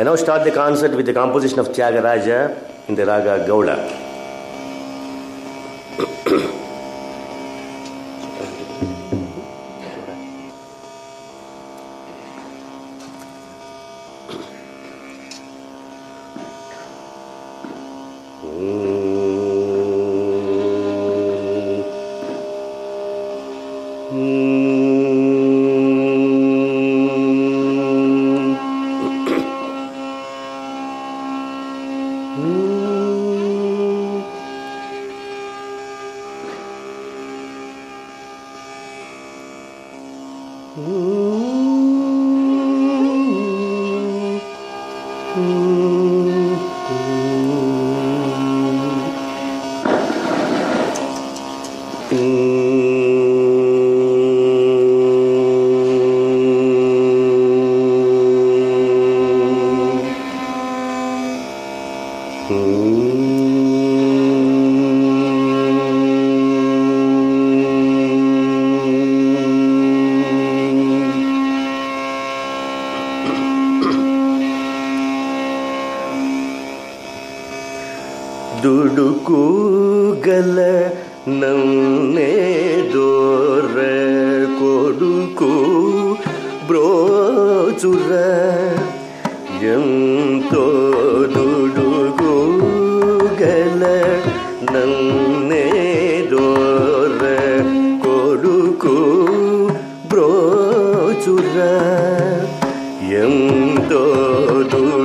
I now start the concert with the composition of Tyagaraja in the Raga Gauda. Ooh. ದುಡುಕೂಗಲ ನನ್ನೇ ದೋರ ಕೊಡುಕು ಬ್ರೋಚುರ ಎಂತೋ ದುಡುಕೂಗಲ ನನ್ನೇ ದೋರ ಕೊಡುಕು ಬ್ರೋಚುರ ಎಂತೋ ದುಡುಕೂಗಲ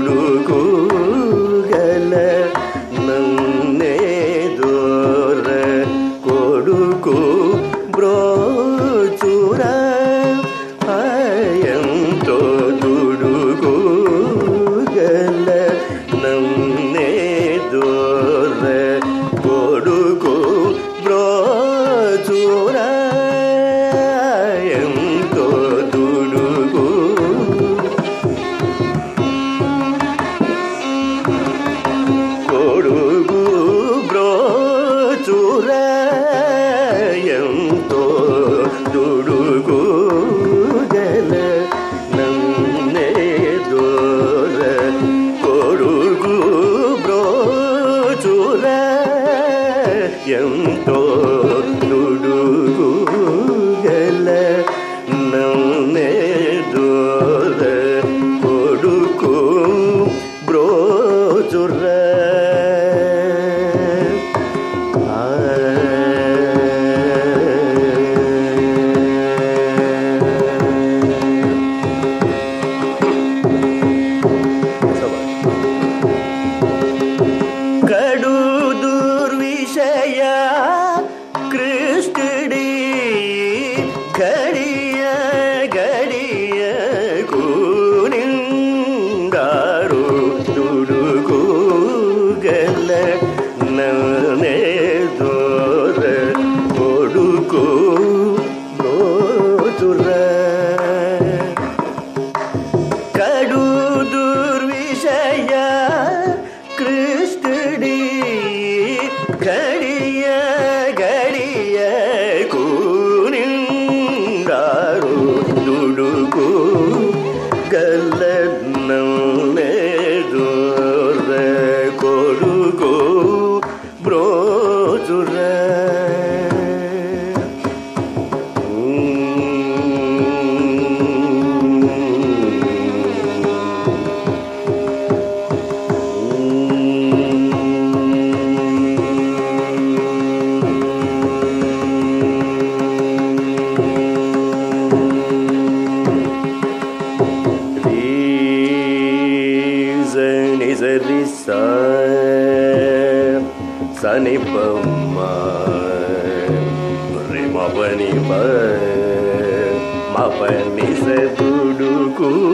Guru.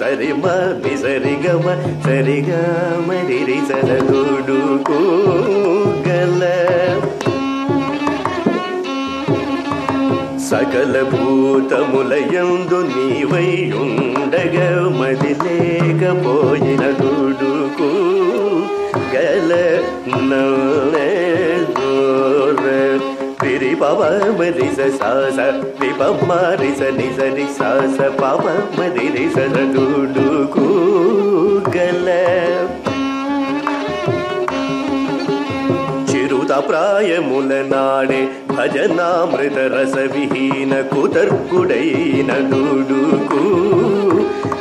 సరిమ Name సరిగమ Riri Sa రి రి గల సకల భూతములయందు నీవై ఉండగ మది లేకపోయిన దుడుకు గల నోర పిరి పవ సాస రి రిస నిజ రి సాస పవ రిస రి గల చిరుత ప్రాయముల నాడే భజనామృత రస విహీన కుతర్కుడైన దుడుకు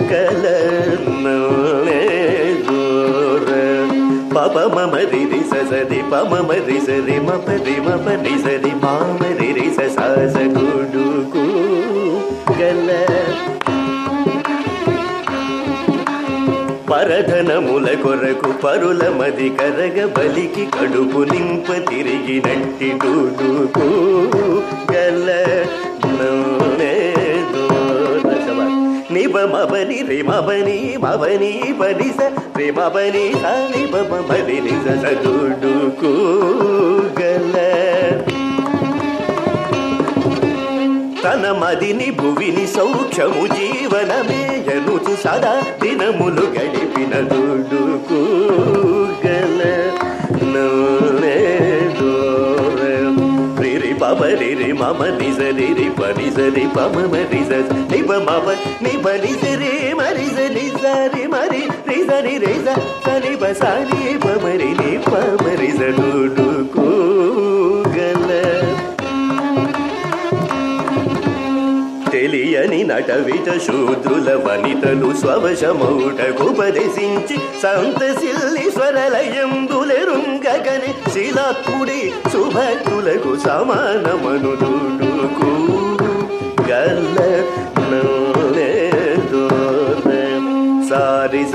కలనే దూర పప రి రి స స రి ప మమ రి స రి మ ప రి మ ప రి స రి మా మ రి రి స స స దుడుకు గల పరధనముల కొరకు పరుల మది కరగ బలికి కడుపు నింప తిరిగినట్టి డూడుకు గల మబని రే మబని మబని బని స రి మబని స ని బ మ బని ని స స డూడుకు గల. తన మదిని భువిని సౌఖ్యము జీవనమే ఎనుచు సదా దినములు గడిపిన దుడుకు గల. నోనే రిరి పమ మమ నిజ రి పని సరి పమ మరి నిబ మమ నిబ నిజ రే మరి నిజ రి మరి రిజ రి రిజ సని బ సని పమరి ని పమరి దుడుకు గల తెలియని నటవిట శూద్రుల వనితలు స్వవశమౌటకుపదేశించి సంతసిల్లి స్వరలయందులెరుంగగని శిలాత్ముడి సుభక్తులకు సమానమను దుడుకు. గల్ల నోనే సారి స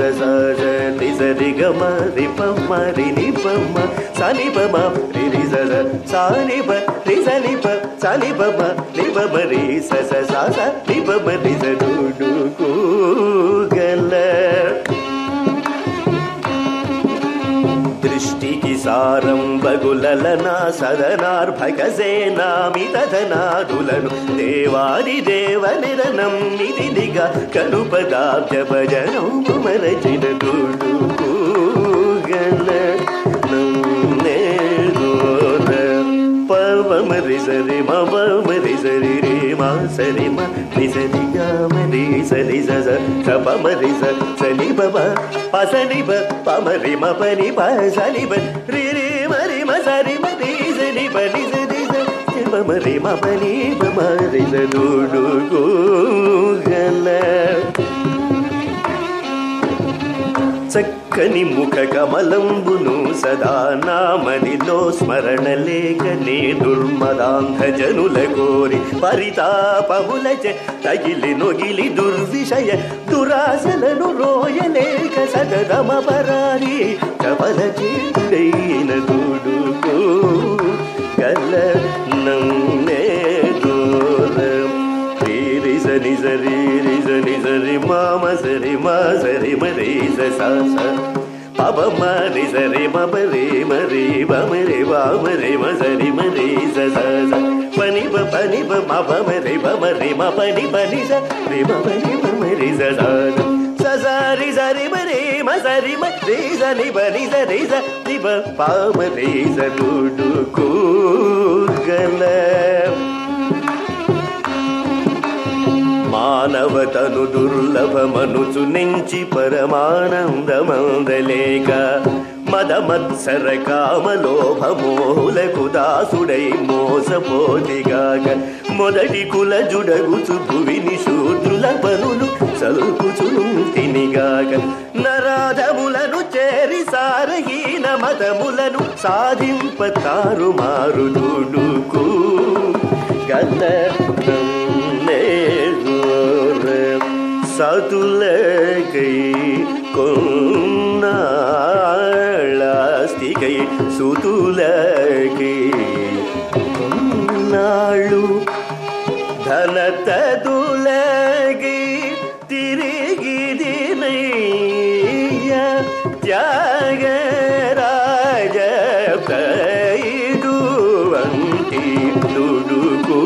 ని స రి గ మ రి ప మ రి ని ప మ స ని ప మ రి రి స స సా ని ప రి స ని ప స ని ప మ ని ప మ రి స స సా స ని ప మ రి స డు డు కు గల సృష్టికి సారం బగులలనా సదనార్భక సేనామితనాదులను దేవాది దేవ నిరనం నిధిగా కనుపదాబ్జ భజనం మరచిన దుడుకు గల పవమరి సరి మవమరి సరి రే మా సరి మ ని సరి గా మరి సరి స స స పమరి స సని బ బ ప సని బ పమరి మ పని ప సని బ రి రి మరి మ సరి మ రి సని బ ని సరి స సి బ మ రి మ పని బ మ రి స డు డు గు గల చక్కని ముఖ కమలంబును సదా నామనిలో స్మరణ లేక దుర్మదాంధ జనుల కోరి పరితాపముల తగిలి నొగిలి దుర్విషయ దురాశలను రోయలేక సదమ పరారి కమల చేతుడైన దుడుకు గల నన్నే రి సరి సరి రి సరి సరి మామ సరి మా సరి మరి స స స పబ మరి సరి మబ రే మరి బమ రే బామ రే మ సరి మరి స స స పని బ పని బ మ బ మ రే బ మ రే మ పని పని స రే మ పని బ మ రే స స స స రి సరి మ రే మ సరి మ రే స ని బ ని స రే స ని బ ప మ రే స డు డు మానవతను దుర్లభమనుచు నెంచి పరమానందమందలేక మదమత్సర కామలోభమోహులకు దాసుడై మోసపోతిగాక మొదటి కుల జుడగుచు భువిని శూద్రుల పనులు సలుపుచును తినిగాక నరాధములను చేరి సారహీన మతములను సాధింప తారుమారు దుడుకు. గల సతులకై కొన్నాళాస్తికై సుతులకై కొన్నాళ్ళు ధనతదులకై తిరిగి దిన త్యాగరాజ ప్రైడు వంటి దుడుకు